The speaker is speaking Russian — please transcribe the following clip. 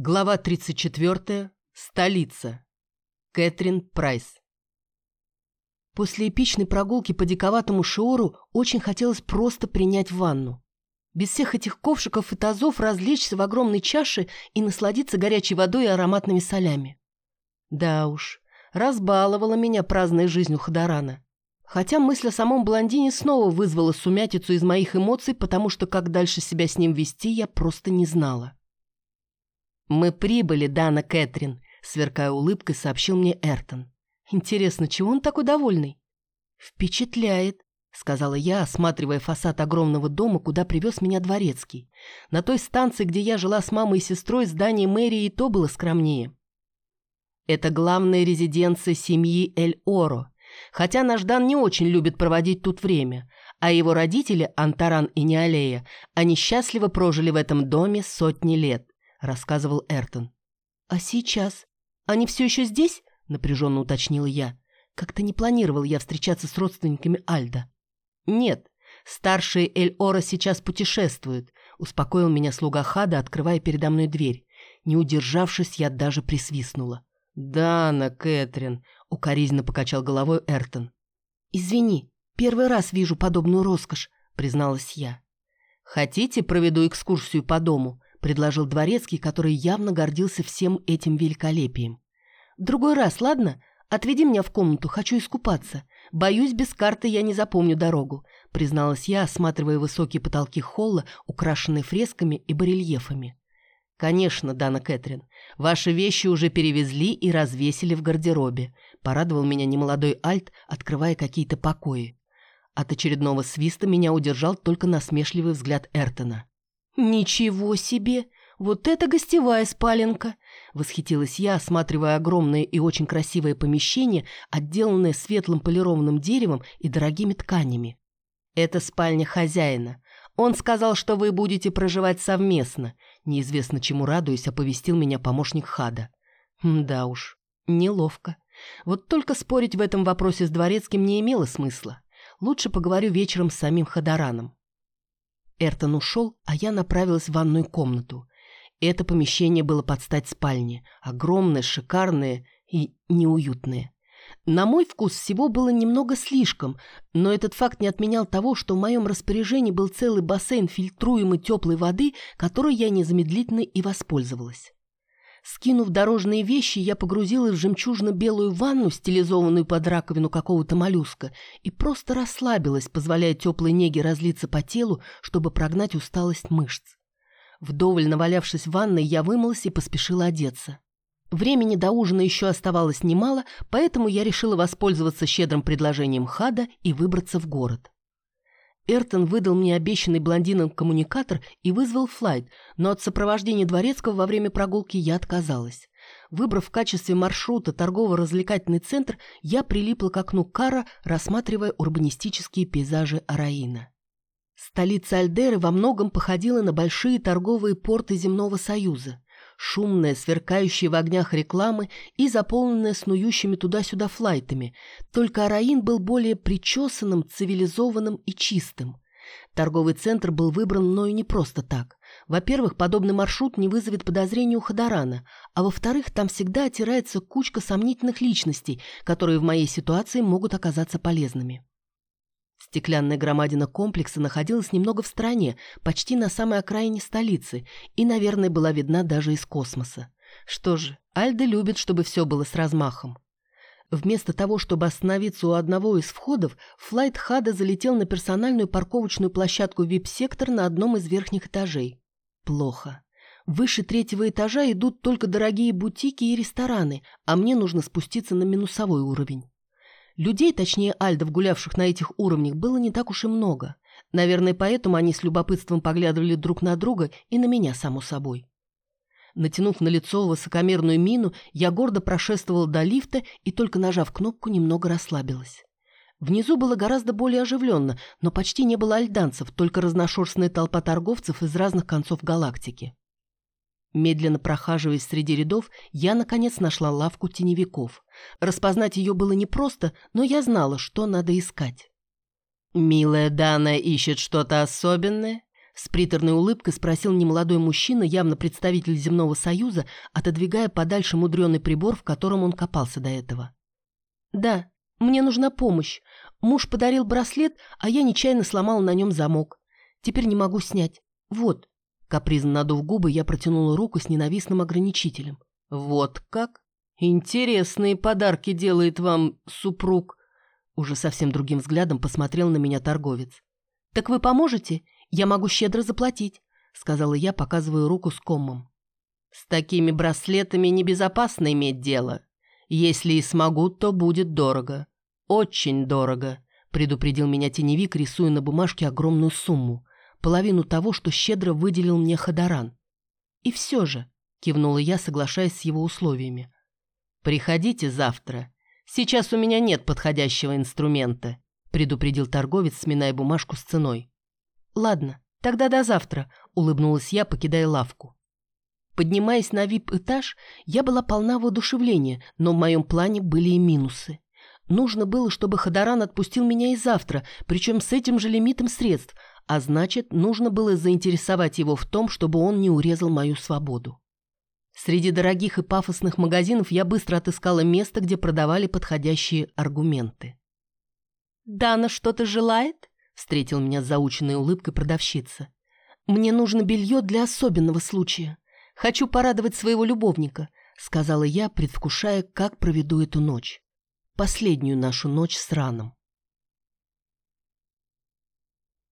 Глава 34. Столица. Кэтрин Прайс. После эпичной прогулки по диковатому Шиору очень хотелось просто принять ванну. Без всех этих ковшиков и тазов развлечься в огромной чаше и насладиться горячей водой и ароматными солями. Да уж, разбаловала меня праздная жизнь у Ходорана. Хотя мысль о самом блондине снова вызвала сумятицу из моих эмоций, потому что как дальше себя с ним вести, я просто не знала. «Мы прибыли, Дана Кэтрин», — сверкая улыбкой, сообщил мне Эртон. «Интересно, чего он такой довольный?» «Впечатляет», — сказала я, осматривая фасад огромного дома, куда привез меня дворецкий. На той станции, где я жила с мамой и сестрой, здание мэрии и то было скромнее. Это главная резиденция семьи Эль-Оро, хотя наш Дан не очень любит проводить тут время, а его родители, Антаран и Неалея, они счастливо прожили в этом доме сотни лет. — рассказывал Эртон. «А сейчас? Они все еще здесь?» — напряженно уточнила я. «Как-то не планировал я встречаться с родственниками Альда». «Нет, старшие Эль-Ора сейчас путешествуют», — успокоил меня слуга Хада, открывая передо мной дверь. Не удержавшись, я даже присвистнула. «Дана, Кэтрин», — укоризненно покачал головой Эртон. «Извини, первый раз вижу подобную роскошь», — призналась я. «Хотите, проведу экскурсию по дому?» — предложил дворецкий, который явно гордился всем этим великолепием. «Другой раз, ладно? Отведи меня в комнату, хочу искупаться. Боюсь, без карты я не запомню дорогу», — призналась я, осматривая высокие потолки холла, украшенные фресками и барельефами. «Конечно, Дана Кэтрин. Ваши вещи уже перевезли и развесили в гардеробе», — порадовал меня немолодой Альт, открывая какие-то покои. От очередного свиста меня удержал только насмешливый взгляд Эртона. «Ничего себе! Вот это гостевая спаленка!» Восхитилась я, осматривая огромное и очень красивое помещение, отделанное светлым полированным деревом и дорогими тканями. «Это спальня хозяина. Он сказал, что вы будете проживать совместно», неизвестно чему радуясь, оповестил меня помощник Хада. «Да уж, неловко. Вот только спорить в этом вопросе с дворецким не имело смысла. Лучше поговорю вечером с самим Хадараном. Эртон ушел, а я направилась в ванную комнату. Это помещение было под стать спальне. Огромное, шикарное и неуютное. На мой вкус всего было немного слишком, но этот факт не отменял того, что в моем распоряжении был целый бассейн фильтруемой теплой воды, которой я незамедлительно и воспользовалась. Скинув дорожные вещи, я погрузилась в жемчужно-белую ванну, стилизованную под раковину какого-то моллюска, и просто расслабилась, позволяя теплой неге разлиться по телу, чтобы прогнать усталость мышц. Вдоволь навалявшись в ванной, я вымылась и поспешила одеться. Времени до ужина еще оставалось немало, поэтому я решила воспользоваться щедрым предложением Хада и выбраться в город. Эртон выдал мне обещанный блондином коммуникатор и вызвал флайт, но от сопровождения дворецкого во время прогулки я отказалась. Выбрав в качестве маршрута торгово-развлекательный центр, я прилипла к окну кара, рассматривая урбанистические пейзажи Араина. Столица Альдеры во многом походила на большие торговые порты Земного Союза шумная, сверкающая в огнях рекламы и заполненная снующими туда-сюда флайтами. Только Араин был более причесанным, цивилизованным и чистым. Торговый центр был выбран мною не просто так. Во-первых, подобный маршрут не вызовет подозрений у Ходорана, а во-вторых, там всегда отирается кучка сомнительных личностей, которые в моей ситуации могут оказаться полезными. Стеклянная громадина комплекса находилась немного в стороне, почти на самой окраине столицы, и, наверное, была видна даже из космоса. Что же, Альда любит, чтобы все было с размахом. Вместо того, чтобы остановиться у одного из входов, флайт Хада залетел на персональную парковочную площадку VIP-сектор на одном из верхних этажей. Плохо. Выше третьего этажа идут только дорогие бутики и рестораны, а мне нужно спуститься на минусовой уровень. Людей, точнее альдов, гулявших на этих уровнях, было не так уж и много. Наверное, поэтому они с любопытством поглядывали друг на друга и на меня, само собой. Натянув на лицо высокомерную мину, я гордо прошествовала до лифта и, только нажав кнопку, немного расслабилась. Внизу было гораздо более оживленно, но почти не было альданцев, только разношерстная толпа торговцев из разных концов галактики. Медленно прохаживаясь среди рядов, я, наконец, нашла лавку теневиков. Распознать ее было непросто, но я знала, что надо искать. «Милая Дана ищет что-то особенное?» С приторной улыбкой спросил немолодой мужчина, явно представитель земного союза, отодвигая подальше мудреный прибор, в котором он копался до этого. «Да, мне нужна помощь. Муж подарил браслет, а я нечаянно сломала на нем замок. Теперь не могу снять. Вот». Капризно надув губы, я протянула руку с ненавистным ограничителем. «Вот как? Интересные подарки делает вам супруг!» Уже совсем другим взглядом посмотрел на меня торговец. «Так вы поможете? Я могу щедро заплатить», — сказала я, показывая руку с коммом. «С такими браслетами небезопасно иметь дело. Если и смогу, то будет дорого. Очень дорого», — предупредил меня теневик, рисуя на бумажке огромную сумму, половину того, что щедро выделил мне Хадаран. «И все же», — кивнула я, соглашаясь с его условиями. «Приходите завтра. Сейчас у меня нет подходящего инструмента», — предупредил торговец, сминая бумажку с ценой. «Ладно, тогда до завтра», — улыбнулась я, покидая лавку. Поднимаясь на вип-этаж, я была полна воодушевления, но в моем плане были и минусы. Нужно было, чтобы Ходоран отпустил меня и завтра, причем с этим же лимитом средств, а значит, нужно было заинтересовать его в том, чтобы он не урезал мою свободу. Среди дорогих и пафосных магазинов я быстро отыскала место, где продавали подходящие аргументы. «Дана что-то желает?» — встретил меня с заученной улыбкой продавщица. «Мне нужно белье для особенного случая. Хочу порадовать своего любовника», — сказала я, предвкушая, как проведу эту ночь. Последнюю нашу ночь с раном.